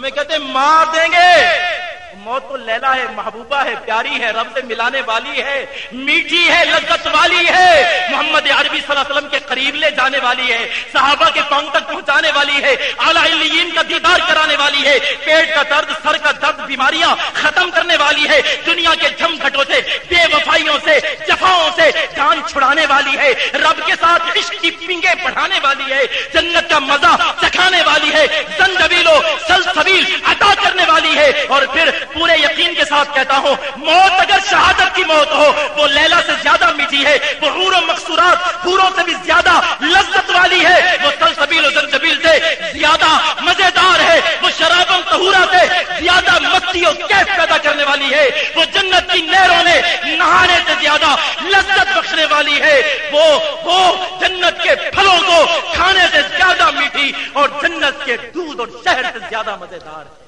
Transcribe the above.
ہمیں کہتے ہیں، مار دیں گے۔ موت تو لیلا ہے، محبوبہ ہے، پیاری ہے، رب سے ملانے والی ہے، میٹھی ہے، لذت والی ہے۔ محمد عربی صلی اللہ علیہ وسلم کے قریب لے جانے والی ہے، صحابہ کے پاؤں تک پہنچانے والی ہے، اعلیٰ کا دیدار کرانے والی ہے۔ پیٹ کا درد، سر کا درد، بیماریاں ختم کرنے والی ہے۔ دنیا کے جھم گھٹوں سے، بے وفائیوں سے، جفاؤں سے جان چھڑانے والی ہے۔ رب کے ساتھ عشق کی پنگے پڑھانے والی ہے۔ جنت کا مزہ چکھانے والی ہے زنجبیل و سلسبیل عطا اور پھر پورے یقین کے ساتھ کہتا ہوں، موت اگر شہادت کی موت ہو، وہ لیلا سے زیادہ میٹھی ہے، وہ حور و مقصورات حوروں سے بھی زیادہ لذت والی ہے۔ وہ سلسبیل و زنجبیل سے زیادہ مزیدار ہے۔ وہ شراب تہورا سے زیادہ مستی اور کیف پیدا کرنے والی ہے۔ وہ جنت کی نہروں میں نہانے سے زیادہ لذت بخشنے والی ہے۔ وہ وہ جنت کے پھلوں کو کھانے سے زیادہ میٹھی اور جنت کے دودھ اور شہر سے زیادہ مزیدار ہے۔